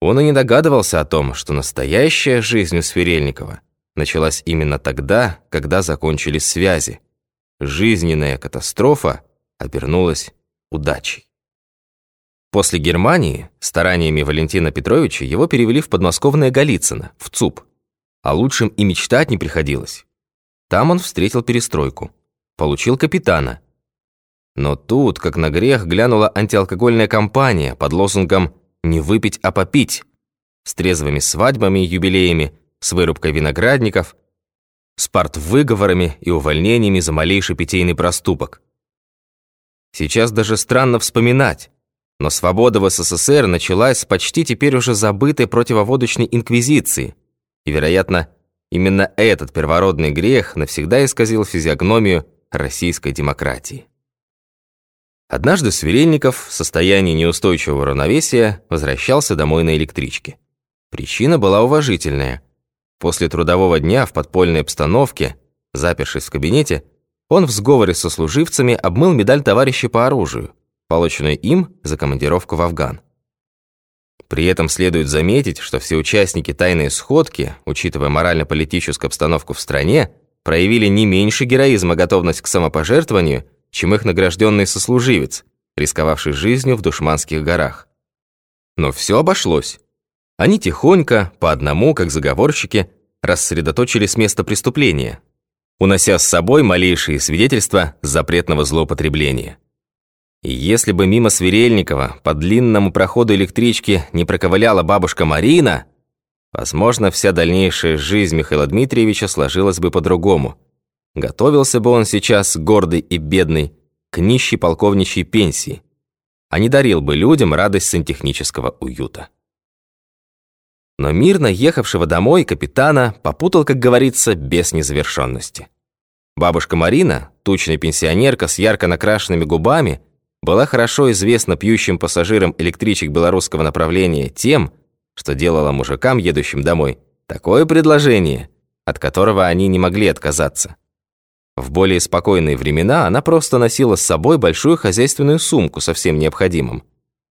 Он и не догадывался о том, что настоящая жизнь у Сверельникова началась именно тогда, когда закончились связи. Жизненная катастрофа обернулась удачей. После Германии стараниями Валентина Петровича его перевели в подмосковное Голицыно, в ЦУП. А лучшим и мечтать не приходилось. Там он встретил перестройку. Получил капитана. Но тут, как на грех, глянула антиалкогольная кампания под лозунгом «Не выпить, а попить» с трезвыми свадьбами и юбилеями, с вырубкой виноградников, с партвыговорами и увольнениями за малейший питейный проступок. Сейчас даже странно вспоминать, но свобода в СССР началась с почти теперь уже забытой противоводочной инквизиции, и, вероятно, именно этот первородный грех навсегда исказил физиогномию российской демократии. Однажды Сверельников в состоянии неустойчивого равновесия возвращался домой на электричке. Причина была уважительная. После трудового дня в подпольной обстановке, запершись в кабинете, он в сговоре со служивцами обмыл медаль товарища по оружию, полученную им за командировку в Афган. При этом следует заметить, что все участники тайной сходки, учитывая морально-политическую обстановку в стране, проявили не меньше героизма готовность к самопожертвованию, чем их награжденный сослуживец, рисковавший жизнью в Душманских горах. Но все обошлось. Они тихонько, по одному, как заговорщики, рассредоточились место преступления, унося с собой малейшие свидетельства запретного злоупотребления. И если бы мимо Сверельникова по длинному проходу электрички не проковыляла бабушка Марина, возможно, вся дальнейшая жизнь Михаила Дмитриевича сложилась бы по-другому. Готовился бы он сейчас, гордый и бедный, к нищей полковничьей пенсии, а не дарил бы людям радость сантехнического уюта. Но мирно ехавшего домой капитана попутал, как говорится, без незавершенности. Бабушка Марина, тучная пенсионерка с ярко накрашенными губами, была хорошо известна пьющим пассажирам электричек белорусского направления тем, что делала мужикам, едущим домой, такое предложение, от которого они не могли отказаться. В более спокойные времена она просто носила с собой большую хозяйственную сумку со всем необходимым,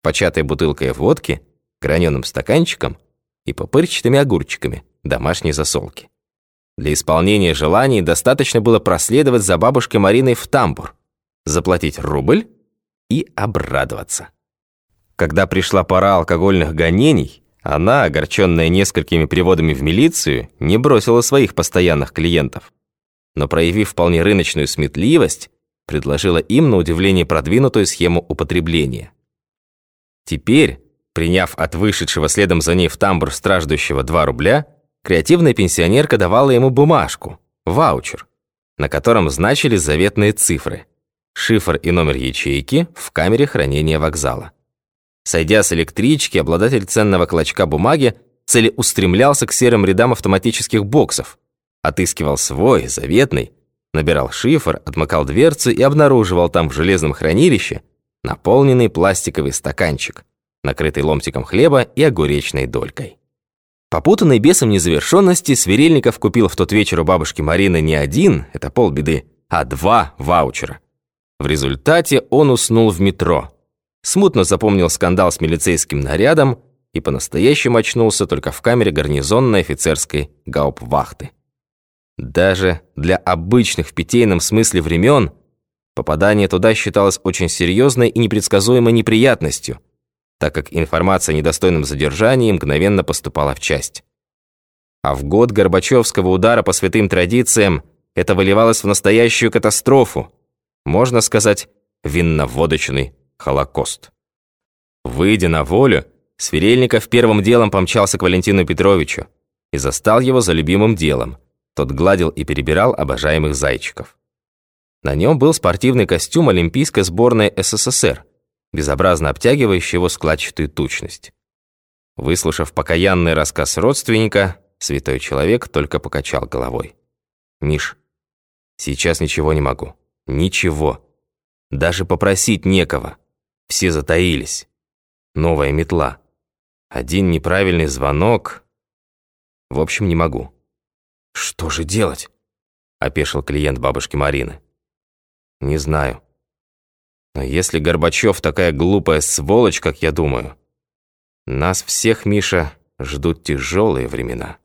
початой бутылкой водки, граненым стаканчиком и попырчатыми огурчиками домашней засолки. Для исполнения желаний достаточно было проследовать за бабушкой Мариной в тамбур, заплатить рубль и обрадоваться. Когда пришла пора алкогольных гонений, она, огорченная несколькими переводами в милицию, не бросила своих постоянных клиентов. Но проявив вполне рыночную сметливость, предложила им на удивление продвинутую схему употребления. Теперь, приняв от вышедшего следом за ней в тамбур страждущего 2 рубля, креативная пенсионерка давала ему бумажку, ваучер, на котором значились заветные цифры – шифр и номер ячейки в камере хранения вокзала. Сойдя с электрички, обладатель ценного клочка бумаги целеустремлялся к серым рядам автоматических боксов, отыскивал свой, заветный, набирал шифр, отмыкал дверцу и обнаруживал там в железном хранилище наполненный пластиковый стаканчик, накрытый ломтиком хлеба и огуречной долькой. Попутанный бесом незавершенности, Сверельников купил в тот вечер у бабушки Марины не один, это полбеды, а два ваучера. В результате он уснул в метро. Смутно запомнил скандал с милицейским нарядом и по-настоящему очнулся только в камере гарнизонной офицерской гауптвахты. Даже для обычных в питейном смысле времен попадание туда считалось очень серьезной и непредсказуемой неприятностью, так как информация о недостойном задержании мгновенно поступала в часть. А в год Горбачевского удара по святым традициям это выливалось в настоящую катастрофу, можно сказать, винно-водочный холокост. Выйдя на волю, Сверельников первым делом помчался к Валентину Петровичу и застал его за любимым делом. Тот гладил и перебирал обожаемых зайчиков. На нем был спортивный костюм Олимпийской сборной СССР, безобразно обтягивающий его складчатую тучность. Выслушав покаянный рассказ родственника, святой человек только покачал головой. «Миш, сейчас ничего не могу. Ничего. Даже попросить некого. Все затаились. Новая метла. Один неправильный звонок. В общем, не могу. Что же делать? Опешил клиент бабушки Марины. Не знаю. Но если Горбачев такая глупая сволочь, как я думаю, Нас всех, Миша, ждут тяжелые времена.